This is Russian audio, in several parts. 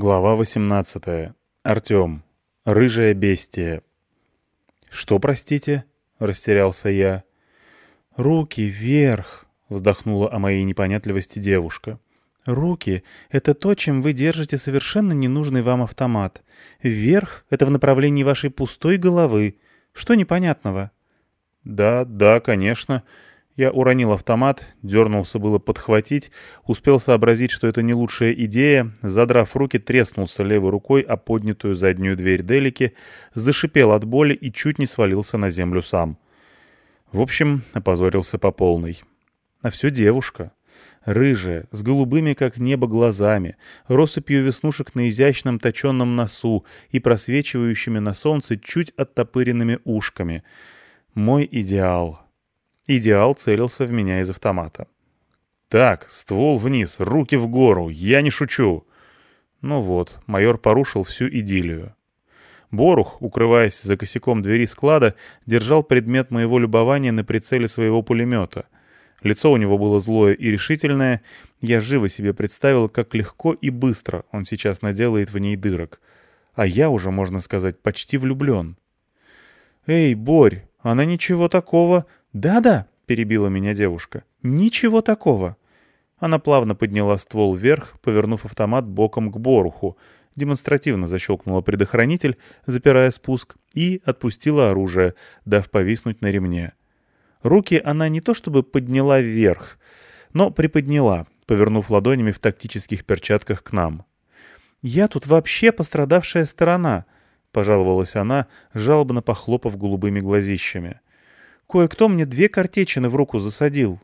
Глава 18. Артем. Рыжая бестия. «Что, простите?» — растерялся я. «Руки вверх!» — вздохнула о моей непонятливости девушка. «Руки — это то, чем вы держите совершенно ненужный вам автомат. Вверх — это в направлении вашей пустой головы. Что непонятного?» «Да, да, конечно», я уронил автомат, дернулся было подхватить, успел сообразить, что это не лучшая идея, задрав руки, треснулся левой рукой о поднятую заднюю дверь Делики, зашипел от боли и чуть не свалился на землю сам. В общем, опозорился по полной. А все девушка. Рыжая, с голубыми, как небо, глазами, россыпью веснушек на изящном точенном носу и просвечивающими на солнце чуть оттопыренными ушками. Мой идеал — Идеал целился в меня из автомата. «Так, ствол вниз, руки в гору, я не шучу!» Ну вот, майор порушил всю идиллию. Борух, укрываясь за косяком двери склада, держал предмет моего любования на прицеле своего пулемета. Лицо у него было злое и решительное. Я живо себе представил, как легко и быстро он сейчас наделает в ней дырок. А я уже, можно сказать, почти влюблен. «Эй, Борь, она ничего такого «Да-да», — перебила меня девушка, — «ничего такого». Она плавно подняла ствол вверх, повернув автомат боком к Боруху, демонстративно защелкнула предохранитель, запирая спуск, и отпустила оружие, дав повиснуть на ремне. Руки она не то чтобы подняла вверх, но приподняла, повернув ладонями в тактических перчатках к нам. «Я тут вообще пострадавшая сторона», — пожаловалась она, жалобно похлопав голубыми глазищами. Кое-кто мне две картечины в руку засадил».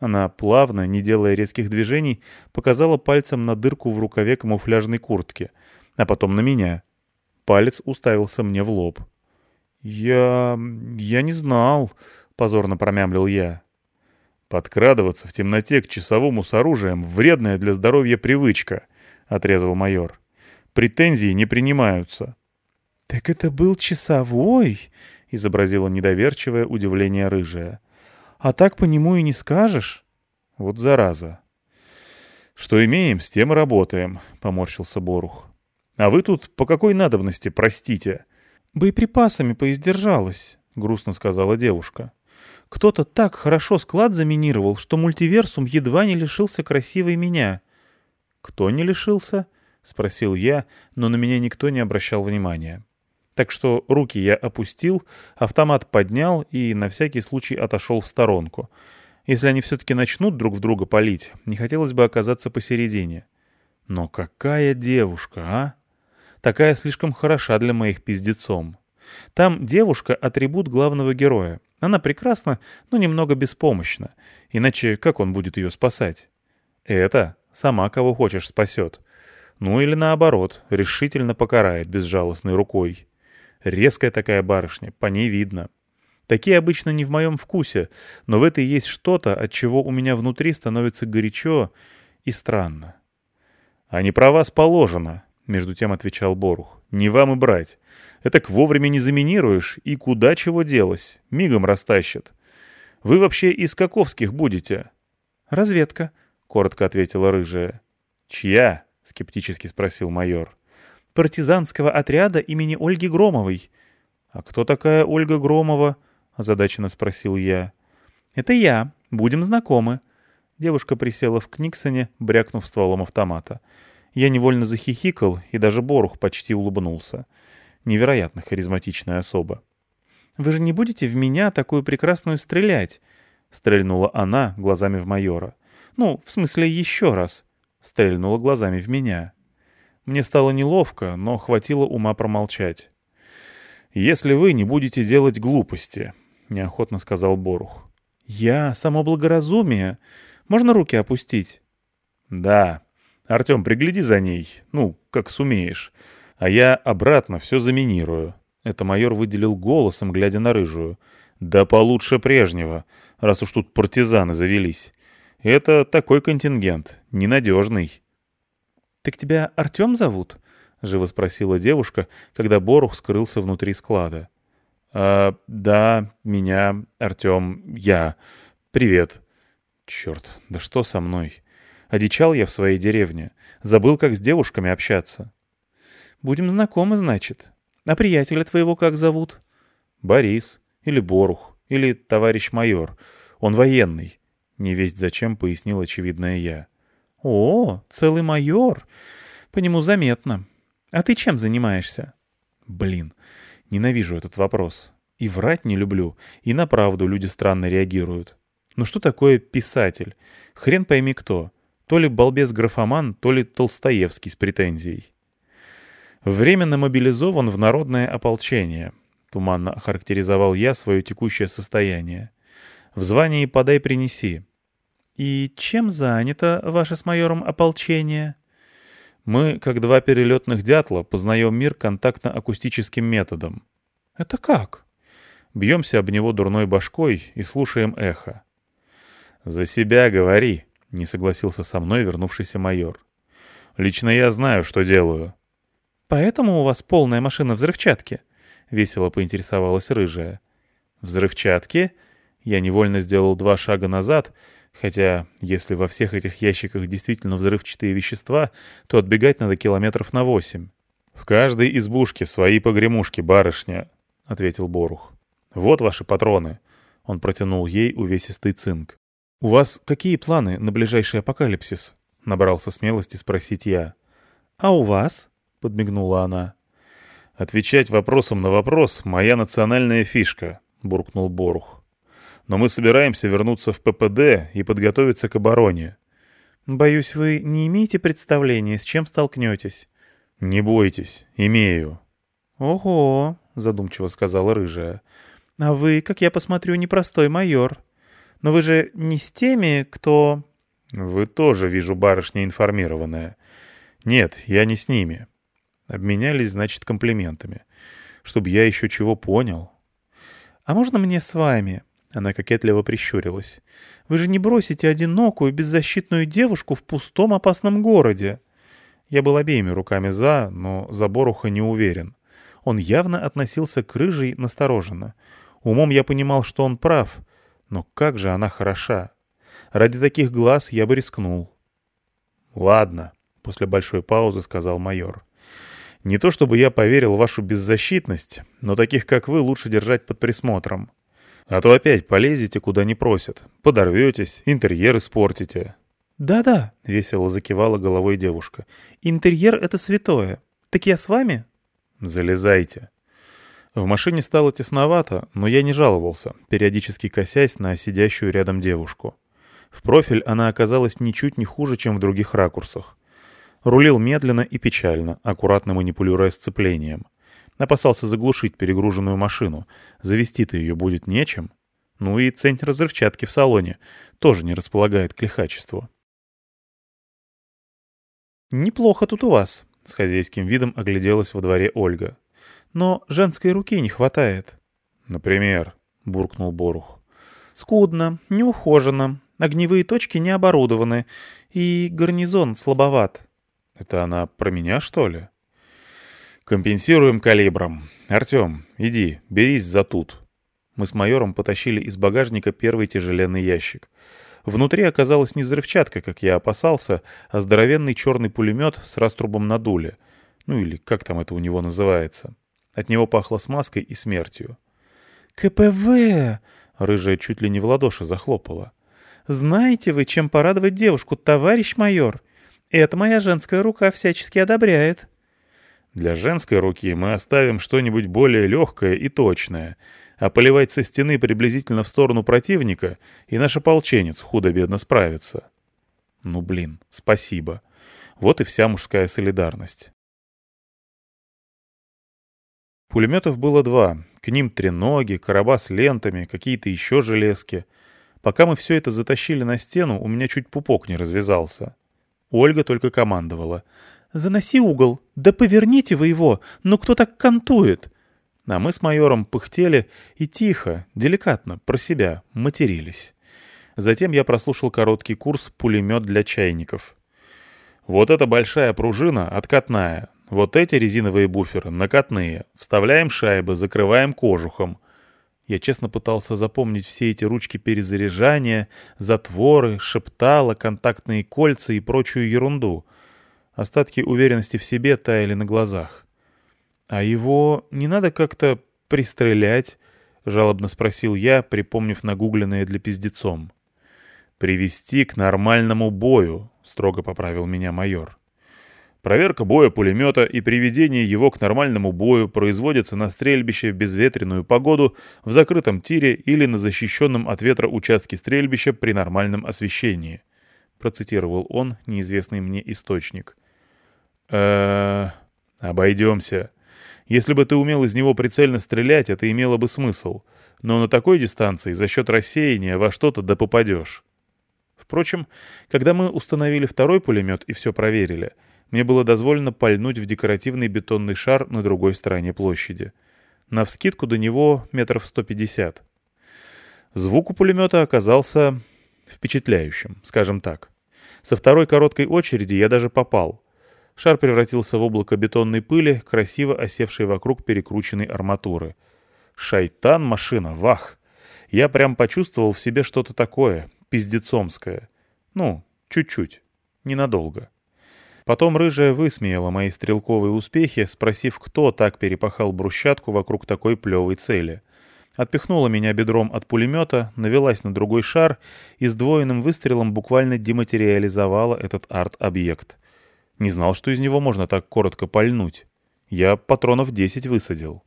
Она плавно, не делая резких движений, показала пальцем на дырку в рукаве камуфляжной куртки, а потом на меня. Палец уставился мне в лоб. «Я... я не знал», — позорно промямлил я. «Подкрадываться в темноте к часовому с оружием — вредная для здоровья привычка», — отрезал майор. «Претензии не принимаются». «Так это был часовой?» — изобразила недоверчивое удивление рыжая. «А так по нему и не скажешь?» «Вот зараза!» «Что имеем, с тем и работаем», — поморщился Борух. «А вы тут по какой надобности, простите?» «Боеприпасами поиздержалась», — грустно сказала девушка. «Кто-то так хорошо склад заминировал, что мультиверсум едва не лишился красивой меня». «Кто не лишился?» — спросил я, но на меня никто не обращал внимания. Так что руки я опустил, автомат поднял и на всякий случай отошел в сторонку. Если они все-таки начнут друг в друга палить, не хотелось бы оказаться посередине. Но какая девушка, а? Такая слишком хороша для моих пиздецом. Там девушка — атрибут главного героя. Она прекрасна, но немного беспомощна. Иначе как он будет ее спасать? Это сама кого хочешь спасет. Ну или наоборот, решительно покарает безжалостной рукой. Резкая такая барышня, по ней видно. Такие обычно не в моем вкусе, но в этой есть что-то, от чего у меня внутри становится горячо и странно. — А не про вас положено, — между тем отвечал Борух. — Не вам и брать. Это к вовремя не заминируешь, и куда чего делось, мигом растащат. Вы вообще из каковских будете? — Разведка, — коротко ответила рыжая. — Чья? — скептически спросил майор партизанского отряда имени Ольги Громовой». «А кто такая Ольга Громова?» — озадаченно спросил я. «Это я. Будем знакомы». Девушка присела в Книксоне, брякнув стволом автомата. Я невольно захихикал, и даже Борух почти улыбнулся. Невероятно харизматичная особа. «Вы же не будете в меня такую прекрасную стрелять?» — стрельнула она глазами в майора. «Ну, в смысле, еще раз». Стрельнула глазами в меня. Мне стало неловко, но хватило ума промолчать. «Если вы не будете делать глупости», — неохотно сказал Борух. «Я — само благоразумие. Можно руки опустить?» «Да. Артем, пригляди за ней. Ну, как сумеешь. А я обратно все заминирую». Это майор выделил голосом, глядя на рыжую. «Да получше прежнего, раз уж тут партизаны завелись. Это такой контингент, ненадежный». «Так тебя Артем зовут?» — живо спросила девушка, когда Борух скрылся внутри склада. «А, да, меня, Артем, я. Привет». «Черт, да что со мной?» Одичал я в своей деревне. Забыл, как с девушками общаться. Будем знакомы, значит. А приятеля твоего как зовут? Борис. Или Борух. Или товарищ майор. Он военный. Не весть зачем, пояснил очевидное я. О, целый майор. По нему заметно. А ты чем занимаешься? Блин, ненавижу этот вопрос. И врать не люблю, и на правду люди странно реагируют. Ну что такое писатель? Хрен пойми кто. То ли балбес-графоман, то ли Толстоевский с претензией. Временно мобилизован в народное ополчение. Туманно охарактеризовал я свое текущее состояние. В звании подай-принеси. «И чем занято ваше с майором ополчение?» «Мы, как два перелетных дятла, познаем мир контактно-акустическим методом». «Это как?» Бьемся об него дурной башкой и слушаем эхо. «За себя говори», — не согласился со мной вернувшийся майор. «Лично я знаю, что делаю». «Поэтому у вас полная машина взрывчатки?» — весело поинтересовалась рыжая. «Взрывчатки?» Я невольно сделал два шага назад, хотя, если во всех этих ящиках действительно взрывчатые вещества, то отбегать надо километров на восемь. «В каждой избушке свои погремушки, барышня», — ответил Борух. «Вот ваши патроны». Он протянул ей увесистый цинк. «У вас какие планы на ближайший апокалипсис?» — набрался смелости спросить я. «А у вас?» — подмигнула она. «Отвечать вопросом на вопрос — моя национальная фишка», — буркнул Борух. «Но мы собираемся вернуться в ППД и подготовиться к обороне». «Боюсь, вы не имеете представления, с чем столкнетесь?» «Не бойтесь, имею». «Ого», — задумчиво сказала рыжая. «А вы, как я посмотрю, непростой майор. Но вы же не с теми, кто...» «Вы тоже, вижу, барышня информированная. Нет, я не с ними». Обменялись, значит, комплиментами. Чтобы я еще чего понял. «А можно мне с вами?» Она кокетливо прищурилась. «Вы же не бросите одинокую, беззащитную девушку в пустом опасном городе?» Я был обеими руками «за», но за Боруха не уверен. Он явно относился к рыжей настороженно. Умом я понимал, что он прав. Но как же она хороша. Ради таких глаз я бы рискнул. «Ладно», — после большой паузы сказал майор. «Не то чтобы я поверил в вашу беззащитность, но таких, как вы, лучше держать под присмотром. А то опять полезете, куда не просят. Подорветесь, интерьер испортите». «Да-да», — весело закивала головой девушка. «Интерьер — это святое. Так я с вами?» «Залезайте». В машине стало тесновато, но я не жаловался, периодически косясь на сидящую рядом девушку. В профиль она оказалась ничуть не хуже, чем в других ракурсах. Рулил медленно и печально, аккуратно манипулируя сцеплением. Опасался заглушить перегруженную машину. Завести-то ее будет нечем. Ну и центр взрывчатки в салоне тоже не располагает к лихачеству. «Неплохо тут у вас», — с хозяйским видом огляделась во дворе Ольга. «Но женской руки не хватает». «Например», — буркнул Борух. «Скудно, неухоженно, огневые точки не оборудованы, и гарнизон слабоват». «Это она про меня, что ли?» «Компенсируем калибром. Артем, иди, берись за тут». Мы с майором потащили из багажника первый тяжеленный ящик. Внутри оказалась не взрывчатка, как я опасался, а здоровенный черный пулемет с раструбом на дуле. Ну или как там это у него называется. От него пахло смазкой и смертью. «КПВ!» — рыжая чуть ли не в ладоши захлопала. «Знаете вы, чем порадовать девушку, товарищ майор? Это моя женская рука всячески одобряет». «Для женской руки мы оставим что-нибудь более легкое и точное», а поливать со стены приблизительно в сторону противника, и наш ополченец худо-бедно справится. Ну блин, спасибо. Вот и вся мужская солидарность. Пулеметов было два. К ним треноги, короба с лентами, какие-то еще железки. Пока мы все это затащили на стену, у меня чуть пупок не развязался. Ольга только командовала. «Заноси угол! Да поверните вы его! Ну кто так кантует? А мы с майором пыхтели и тихо, деликатно, про себя, матерились. Затем я прослушал короткий курс «Пулемет для чайников». Вот эта большая пружина откатная, вот эти резиновые буферы накатные. Вставляем шайбы, закрываем кожухом. Я честно пытался запомнить все эти ручки перезаряжания, затворы, шептала, контактные кольца и прочую ерунду. Остатки уверенности в себе таяли на глазах. «А его не надо как-то пристрелять?» — жалобно спросил я, припомнив нагугленное для пиздецом. «Привести к нормальному бою», — строго поправил меня майор. Проверка боя пулемета и приведение его к нормальному бою производятся на стрельбище в безветренную погоду, в закрытом тире или на защищенном от ветра участке стрельбища при нормальном освещении. Процитировал он неизвестный мне источник. Э обойдемся. Если бы ты умел из него прицельно стрелять, это имело бы смысл. Но на такой дистанции за счет рассеяния во что-то да попадешь. Впрочем, когда мы установили второй пулемет и все проверили — мне было дозволено пальнуть в декоративный бетонный шар на другой стороне площади. Навскидку до него метров 150. Звук у пулемета оказался впечатляющим, скажем так. Со второй короткой очереди я даже попал. Шар превратился в облако бетонной пыли, красиво осевшей вокруг перекрученной арматуры. Шайтан машина, вах! Я прям почувствовал в себе что-то такое, пиздецомское. Ну, чуть-чуть, ненадолго. Потом рыжая высмеяла мои стрелковые успехи, спросив, кто так перепахал брусчатку вокруг такой плевой цели. Отпихнула меня бедром от пулемета, навелась на другой шар и сдвоенным выстрелом буквально дематериализовала этот арт-объект. Не знал, что из него можно так коротко пальнуть. Я патронов 10 высадил.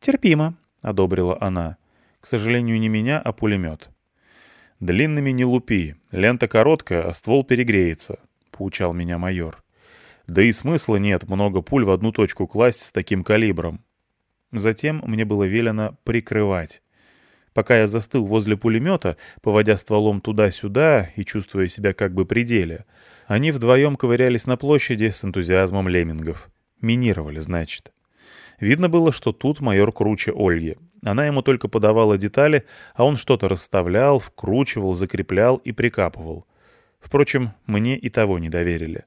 «Терпимо», — одобрила она. К сожалению, не меня, а пулемет. «Длинными не лупи. Лента короткая, а ствол перегреется», — поучал меня майор. Да и смысла нет много пуль в одну точку класть с таким калибром. Затем мне было велено прикрывать. Пока я застыл возле пулемета, поводя стволом туда-сюда и чувствуя себя как бы при деле, они вдвоем ковырялись на площади с энтузиазмом леммингов. Минировали, значит. Видно было, что тут майор круче Ольги. Она ему только подавала детали, а он что-то расставлял, вкручивал, закреплял и прикапывал. Впрочем, мне и того не доверили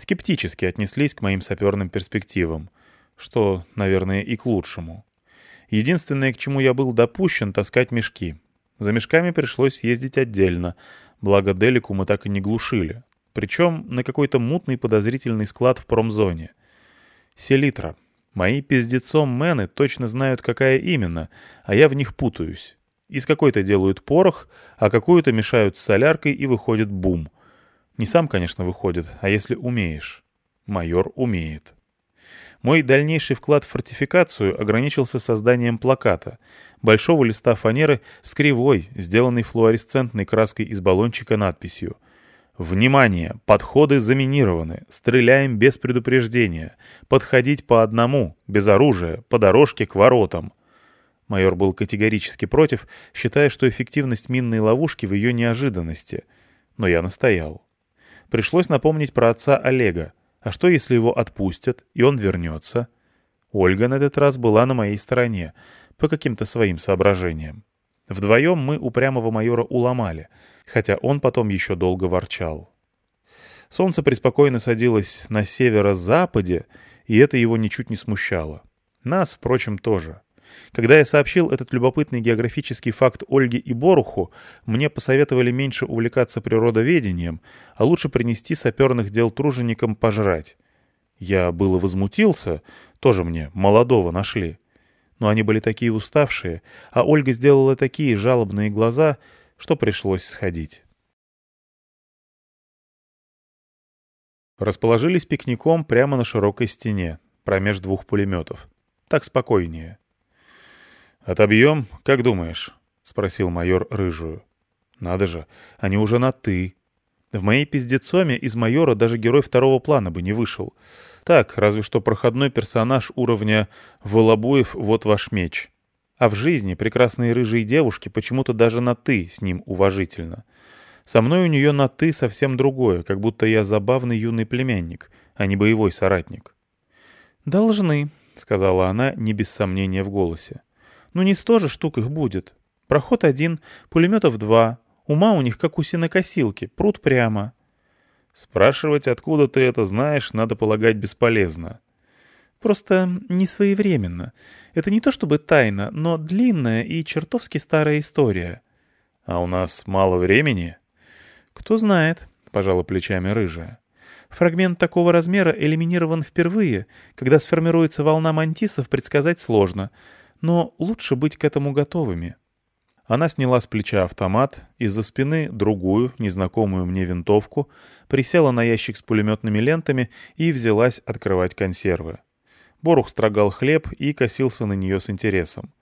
скептически отнеслись к моим саперным перспективам, что, наверное, и к лучшему. Единственное, к чему я был допущен, таскать мешки. За мешками пришлось ездить отдельно, благо Делику мы так и не глушили. Причем на какой-то мутный подозрительный склад в промзоне. Селитра. Мои пиздецом мены точно знают, какая именно, а я в них путаюсь. Из какой-то делают порох, а какую-то мешают с соляркой и выходит бум — не сам, конечно, выходит, а если умеешь. Майор умеет. Мой дальнейший вклад в фортификацию ограничился созданием плаката, большого листа фанеры с кривой, сделанной флуоресцентной краской из баллончика надписью «Внимание! Подходы заминированы. Стреляем без предупреждения. Подходить по одному, без оружия, по дорожке к воротам». Майор был категорически против, считая, что эффективность минной ловушки в ее неожиданности. Но я настоял. Пришлось напомнить про отца Олега. А что, если его отпустят, и он вернется? Ольга на этот раз была на моей стороне, по каким-то своим соображениям. Вдвоем мы упрямого майора уломали, хотя он потом еще долго ворчал. Солнце преспокойно садилось на северо-западе, и это его ничуть не смущало. Нас, впрочем, тоже. Когда я сообщил этот любопытный географический факт Ольге и Боруху, мне посоветовали меньше увлекаться природоведением, а лучше принести саперных дел труженикам пожрать. Я было возмутился, тоже мне молодого нашли. Но они были такие уставшие, а Ольга сделала такие жалобные глаза, что пришлось сходить. Расположились пикником прямо на широкой стене, промеж двух пулеметов. Так спокойнее. «Отобьем, как думаешь?» — спросил майор Рыжую. «Надо же, они уже на «ты». В моей пиздецоме из майора даже герой второго плана бы не вышел. Так, разве что проходной персонаж уровня «Волобуев, вот ваш меч». А в жизни прекрасные рыжие девушки почему-то даже на «ты» с ним уважительно. Со мной у нее на «ты» совсем другое, как будто я забавный юный племянник, а не боевой соратник. «Должны», — сказала она, не без сомнения в голосе. Ну не сто же штук их будет. Проход один, пулеметов два. Ума у них как у синокосилки, прут прямо. Спрашивать, откуда ты это знаешь, надо полагать бесполезно. Просто не своевременно. Это не то чтобы тайна, но длинная и чертовски старая история. А у нас мало времени? Кто знает, пожала плечами рыжая. Фрагмент такого размера элиминирован впервые. Когда сформируется волна мантисов, предсказать сложно. Но лучше быть к этому готовыми. Она сняла с плеча автомат, из-за спины другую, незнакомую мне винтовку, присела на ящик с пулеметными лентами и взялась открывать консервы. Борух строгал хлеб и косился на нее с интересом.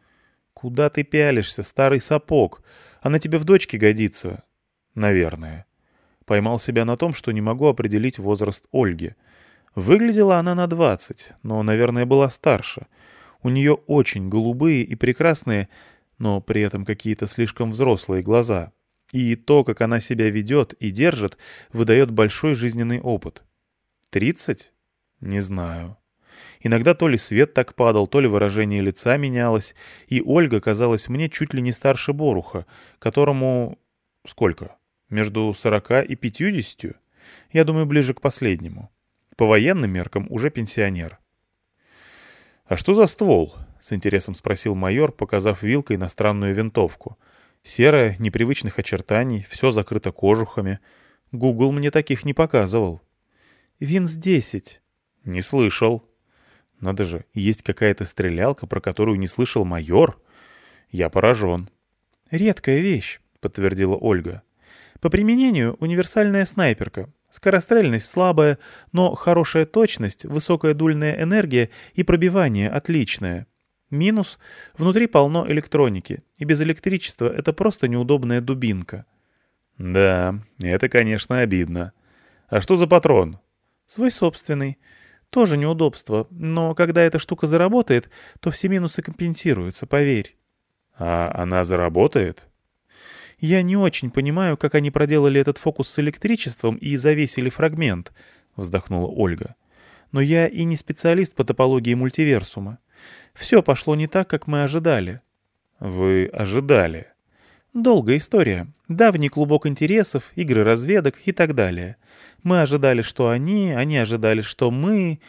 «Куда ты пялишься, старый сапог? Она тебе в дочке годится?» «Наверное». Поймал себя на том, что не могу определить возраст Ольги. Выглядела она на двадцать, но, наверное, была старше. У нее очень голубые и прекрасные, но при этом какие-то слишком взрослые глаза. И то, как она себя ведет и держит, выдает большой жизненный опыт. Тридцать? Не знаю. Иногда то ли свет так падал, то ли выражение лица менялось, и Ольга казалась мне чуть ли не старше Боруха, которому... сколько? Между сорока и пятьюдесятью? Я думаю, ближе к последнему. По военным меркам уже пенсионер. «А что за ствол?» — с интересом спросил майор, показав вилкой на странную винтовку. «Серая, непривычных очертаний, все закрыто кожухами. Гугл мне таких не показывал». «Винс-10». «Не слышал». «Надо же, есть какая-то стрелялка, про которую не слышал майор?» «Я поражен». «Редкая вещь», — подтвердила Ольга. «По применению универсальная снайперка. Скорострельность слабая, но хорошая точность, высокая дульная энергия и пробивание отличное. Минус — внутри полно электроники, и без электричества это просто неудобная дубинка. Да, это, конечно, обидно. А что за патрон? Свой собственный. Тоже неудобство, но когда эта штука заработает, то все минусы компенсируются, поверь. А она заработает? Я не очень понимаю, как они проделали этот фокус с электричеством и завесили фрагмент, вздохнула Ольга. Но я и не специалист по топологии мультиверсума. Все пошло не так, как мы ожидали». «Вы ожидали?» «Долгая история. Давний клубок интересов, игры разведок и так далее. Мы ожидали, что они, они ожидали, что мы...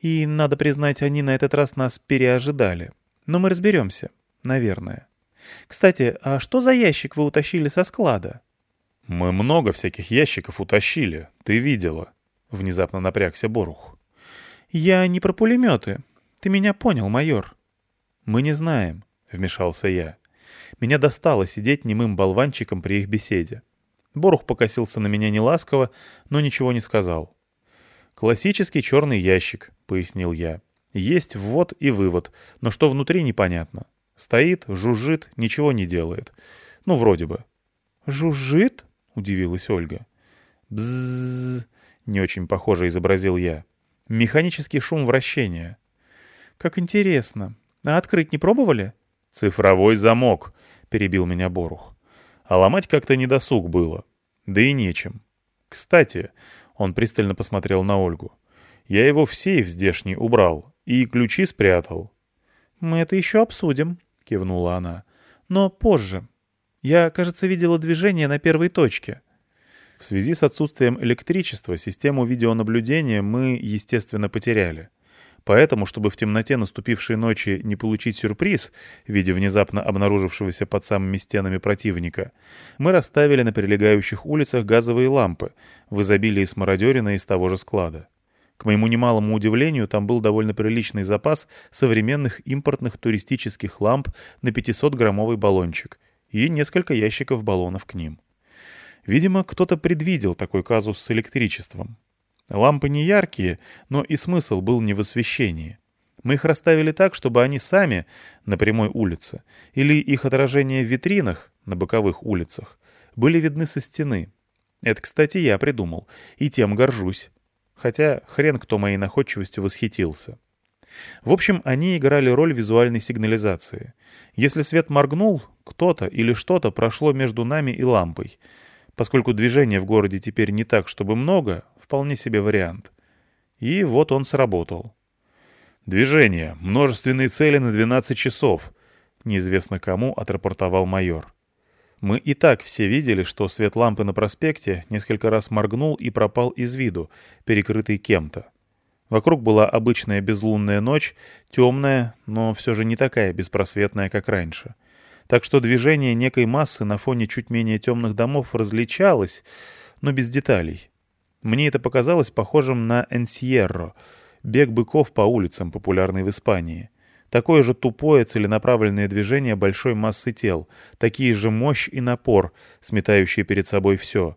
И, надо признать, они на этот раз нас переожидали. Но мы разберемся. Наверное. Кстати, а что за ящик вы утащили со склада?» «Мы много всяких ящиков утащили. Ты видела». Внезапно напрягся Борух. «Я не про пулеметы. Ты меня понял, майор?» «Мы не знаем», — вмешался я. Меня достало сидеть немым болванчиком при их беседе. Борух покосился на меня неласково, но ничего не сказал. «Классический черный ящик», — пояснил я. «Есть ввод и вывод, но что внутри непонятно. Стоит, жужжит, ничего не делает. Ну, вроде бы». «Жужжит?» — удивилась Ольга. «Бзззз», — не очень похоже изобразил я. «Механический шум вращения». «Как интересно. А открыть не пробовали?» «Цифровой замок», — перебил меня Борух. «А ломать как-то недосуг было. Да и нечем. Кстати...» — он пристально посмотрел на Ольгу. «Я его в сейф здешний убрал и ключи спрятал». «Мы это еще обсудим», — кивнула она. «Но позже. Я, кажется, видела движение на первой точке». В связи с отсутствием электричества систему видеонаблюдения мы, естественно, потеряли. Поэтому, чтобы в темноте наступившей ночи не получить сюрприз в виде внезапно обнаружившегося под самыми стенами противника, мы расставили на прилегающих улицах газовые лампы, в изобилии смародерина из того же склада. К моему немалому удивлению, там был довольно приличный запас современных импортных туристических ламп на 500-граммовый баллончик и несколько ящиков баллонов к ним. Видимо, кто-то предвидел такой казус с электричеством. Лампы не яркие, но и смысл был не в освещении. Мы их расставили так, чтобы они сами на прямой улице или их отражение в витринах на боковых улицах были видны со стены. Это, кстати, я придумал, и тем горжусь. Хотя хрен кто моей находчивостью восхитился. В общем, они играли роль визуальной сигнализации. Если свет моргнул, кто-то или что-то прошло между нами и лампой. Поскольку движения в городе теперь не так, чтобы много, вполне себе вариант. И вот он сработал. «Движение. Множественные цели на 12 часов», — неизвестно кому отрапортовал майор. Мы и так все видели, что свет лампы на проспекте несколько раз моргнул и пропал из виду, перекрытый кем-то. Вокруг была обычная безлунная ночь, темная, но все же не такая беспросветная, как раньше. Так что движение некой массы на фоне чуть менее темных домов различалось, но без деталей. Мне это показалось похожим на «энсьерро» — бег быков по улицам, популярный в Испании. Такое же тупое целенаправленное движение большой массы тел, такие же мощь и напор, сметающие перед собой все.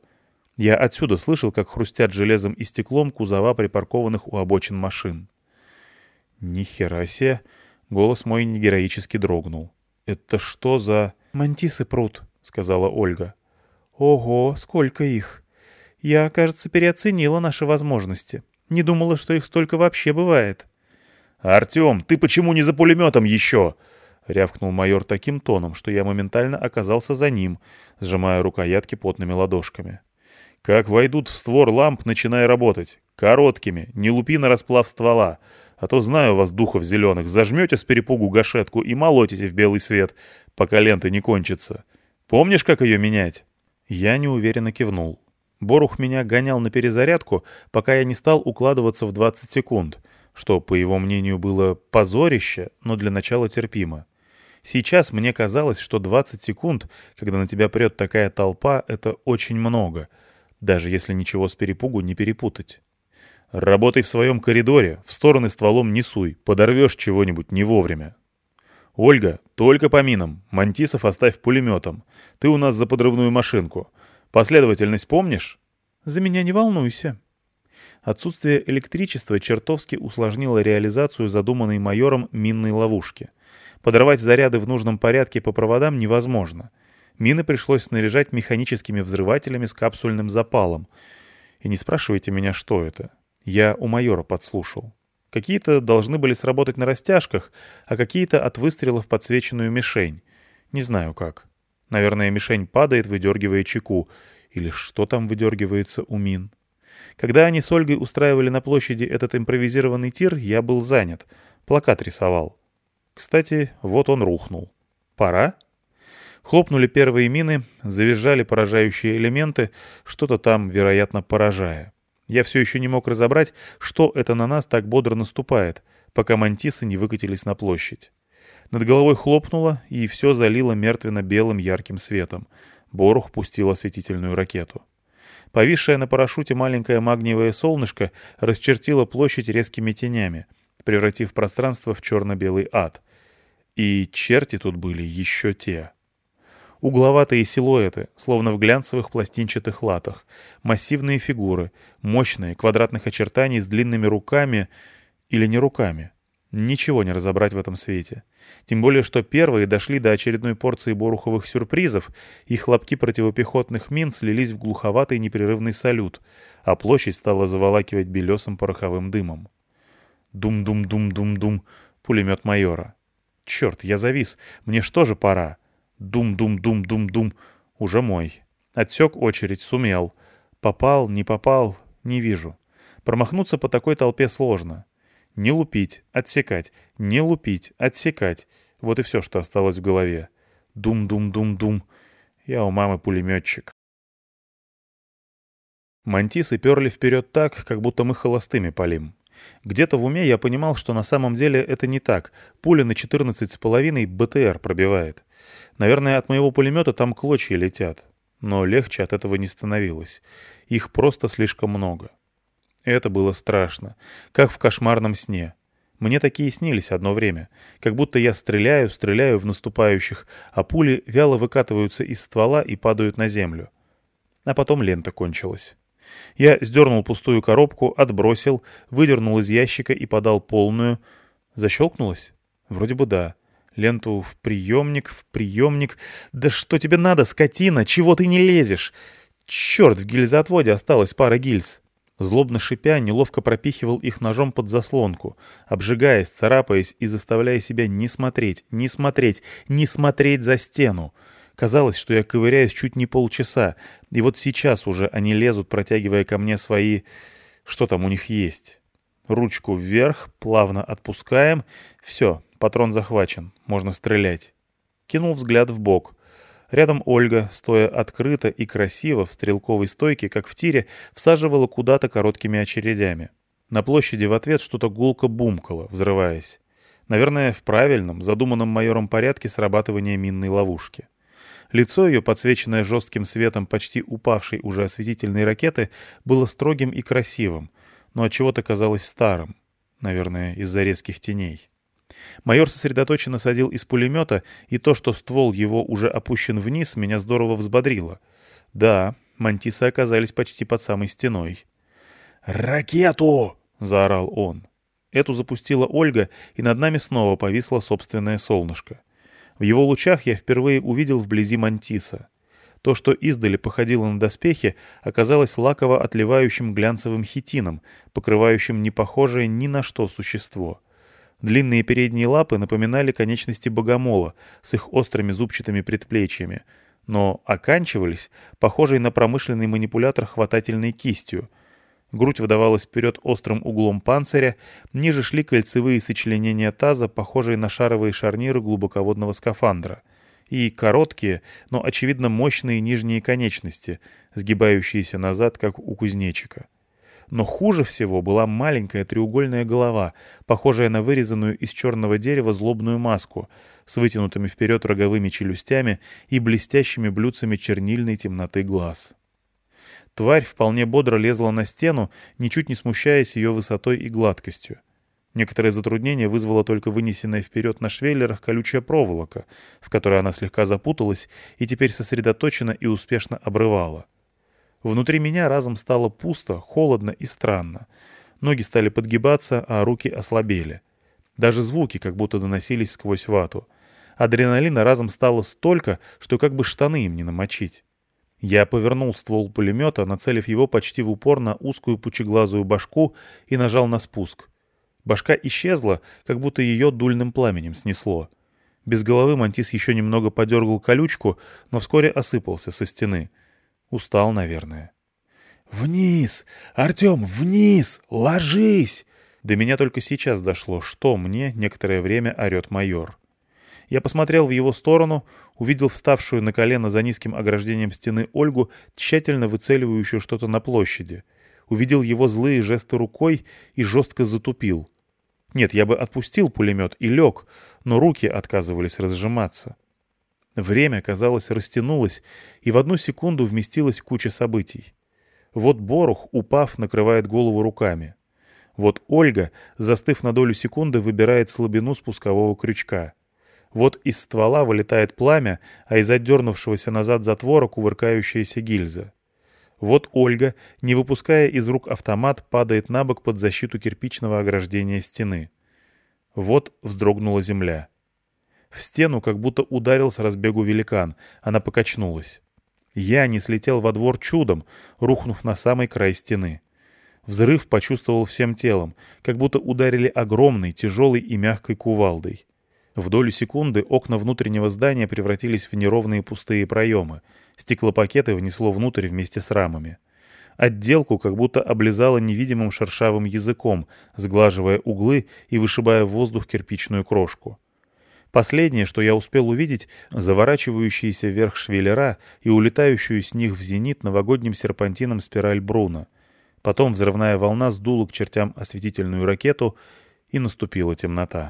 Я отсюда слышал, как хрустят железом и стеклом кузова припаркованных у обочин машин. «Ни хера себе!» — голос мой негероически дрогнул. «Это что за...» «Мантисы прут», — сказала Ольга. «Ого, сколько их! Я, кажется, переоценила наши возможности. Не думала, что их столько вообще бывает». «Артем, ты почему не за пулеметом еще?» — рявкнул майор таким тоном, что я моментально оказался за ним, сжимая рукоятки потными ладошками. «Как войдут в створ ламп, начинай работать. Короткими, не лупи на расплав ствола. А то знаю вас, духов зеленых, зажмете с перепугу гашетку и молотите в белый свет, пока лента не кончится. Помнишь, как ее менять?» Я неуверенно кивнул. Борух меня гонял на перезарядку, пока я не стал укладываться в 20 секунд — что, по его мнению, было позорище, но для начала терпимо. Сейчас мне казалось, что 20 секунд, когда на тебя прет такая толпа, это очень много, даже если ничего с перепугу не перепутать. Работай в своем коридоре, в стороны стволом не суй, подорвешь чего-нибудь не вовремя. Ольга, только по минам, Мантисов оставь пулеметом. Ты у нас за подрывную машинку. Последовательность помнишь? За меня не волнуйся, Отсутствие электричества чертовски усложнило реализацию задуманной майором минной ловушки. Подорвать заряды в нужном порядке по проводам невозможно. Мины пришлось снаряжать механическими взрывателями с капсульным запалом. И не спрашивайте меня, что это. Я у майора подслушал. Какие-то должны были сработать на растяжках, а какие-то от выстрела в подсвеченную мишень. Не знаю как. Наверное, мишень падает, выдергивая чеку. Или что там выдергивается у мин. Когда они с Ольгой устраивали на площади этот импровизированный тир, я был занят. Плакат рисовал. Кстати, вот он рухнул. Пора? Хлопнули первые мины, завизжали поражающие элементы, что-то там, вероятно, поражая. Я все еще не мог разобрать, что это на нас так бодро наступает, пока мантисы не выкатились на площадь. Над головой хлопнуло, и все залило мертвенно-белым ярким светом. Борух пустил осветительную ракету. Повисшее на парашюте маленькое магниевое солнышко расчертило площадь резкими тенями, превратив пространство в черно-белый ад. И черти тут были еще те. Угловатые силуэты, словно в глянцевых пластинчатых латах, массивные фигуры, мощные, квадратных очертаний с длинными руками или не руками. Ничего не разобрать в этом свете. Тем более, что первые дошли до очередной порции боруховых сюрпризов, и хлопки противопехотных мин слились в глуховатый непрерывный салют, а площадь стала заволакивать белесым пороховым дымом. Дум-дум-дум-дум-дум, пулемет майора. Черт, я завис, мне что же пора? Дум-дум-дум-дум-дум, уже мой. Отсек очередь, сумел. Попал, не попал, не вижу. Промахнуться по такой толпе сложно. Не лупить, отсекать, не лупить, отсекать. Вот и все, что осталось в голове. Дум-дум-дум-дум. Я у мамы пулеметчик. Мантисы перли вперед так, как будто мы холостыми палим. Где-то в уме я понимал, что на самом деле это не так. Пуля на 14,5 БТР пробивает. Наверное, от моего пулемета там клочья летят. Но легче от этого не становилось. Их просто слишком много. Это было страшно, как в кошмарном сне. Мне такие снились одно время, как будто я стреляю, стреляю в наступающих, а пули вяло выкатываются из ствола и падают на землю. А потом лента кончилась. Я сдернул пустую коробку, отбросил, выдернул из ящика и подал полную. Защелкнулась? Вроде бы да. Ленту в приемник, в приемник. Да что тебе надо, скотина? Чего ты не лезешь? Черт, в гильзоотводе осталась пара гильз. Злобно шипя, неловко пропихивал их ножом под заслонку, обжигаясь, царапаясь и заставляя себя не смотреть, не смотреть, не смотреть за стену. Казалось, что я ковыряюсь чуть не полчаса, и вот сейчас уже они лезут, протягивая ко мне свои... Что там у них есть? Ручку вверх, плавно отпускаем. Все, патрон захвачен, можно стрелять. Кинул взгляд в бок. Рядом Ольга, стоя открыто и красиво в стрелковой стойке, как в тире, всаживала куда-то короткими очередями. На площади в ответ что-то гулко бумкало, взрываясь. Наверное, в правильном, задуманном майором порядке срабатывания минной ловушки. Лицо ее, подсвеченное жестким светом почти упавшей уже осветительной ракеты, было строгим и красивым, но от чего то казалось старым, наверное, из-за резких теней. Майор сосредоточенно садил из пулемета, и то, что ствол его уже опущен вниз, меня здорово взбодрило. Да, мантисы оказались почти под самой стеной. «Ракету!» — заорал он. Эту запустила Ольга, и над нами снова повисло собственное солнышко. В его лучах я впервые увидел вблизи мантиса. То, что издали походило на доспехи, оказалось лаково отливающим глянцевым хитином, покрывающим непохожее ни на что существо. Длинные передние лапы напоминали конечности богомола с их острыми зубчатыми предплечьями, но оканчивались похожей на промышленный манипулятор хватательной кистью — грудь выдавалась вперед острым углом панциря, ниже шли кольцевые сочленения таза, похожие на шаровые шарниры глубоководного скафандра, и короткие, но очевидно мощные нижние конечности, сгибающиеся назад, как у кузнечика. Но хуже всего была маленькая треугольная голова, похожая на вырезанную из черного дерева злобную маску, с вытянутыми вперед роговыми челюстями и блестящими блюдцами чернильной темноты глаз. Тварь вполне бодро лезла на стену, ничуть не смущаясь ее высотой и гладкостью. Некоторое затруднение вызвало только вынесенная вперед на швеллерах колючая проволока, в которой она слегка запуталась и теперь сосредоточенно и успешно обрывала. Внутри меня разом стало пусто, холодно и странно. Ноги стали подгибаться, а руки ослабели. Даже звуки как будто доносились сквозь вату. Адреналина разом стало столько, что как бы штаны им не намочить. Я повернул ствол пулемета, нацелив его почти в упор на узкую пучеглазую башку и нажал на спуск. Башка исчезла, как будто ее дульным пламенем снесло. Без головы Мантис еще немного подергал колючку, но вскоре осыпался со стены. Устал, наверное. «Вниз! Артем, вниз! Ложись!» До меня только сейчас дошло, что мне некоторое время орет майор. Я посмотрел в его сторону, увидел вставшую на колено за низким ограждением стены Ольгу, тщательно выцеливающую что-то на площади. Увидел его злые жесты рукой и жестко затупил. Нет, я бы отпустил пулемет и лег, но руки отказывались разжиматься. Время, казалось, растянулось, и в одну секунду вместилась куча событий. Вот Борух, упав, накрывает голову руками. Вот Ольга, застыв на долю секунды, выбирает слабину спускового крючка — вот из ствола вылетает пламя, а из отдернувшегося назад затвора кувыркающаяся гильза. Вот Ольга, не выпуская из рук автомат, падает на бок под защиту кирпичного ограждения стены. Вот вздрогнула земля. В стену как будто ударил с разбегу великан, она покачнулась. Я не слетел во двор чудом, рухнув на самый край стены. Взрыв почувствовал всем телом, как будто ударили огромной, тяжелой и мягкой кувалдой. В долю секунды окна внутреннего здания превратились в неровные пустые проемы. Стеклопакеты внесло внутрь вместе с рамами. Отделку как будто облизало невидимым шершавым языком, сглаживая углы и вышибая в воздух кирпичную крошку. Последнее, что я успел увидеть, заворачивающиеся вверх швеллера и улетающую с них в зенит новогодним серпантином спираль Бруна. Потом взрывная волна сдула к чертям осветительную ракету, и наступила темнота.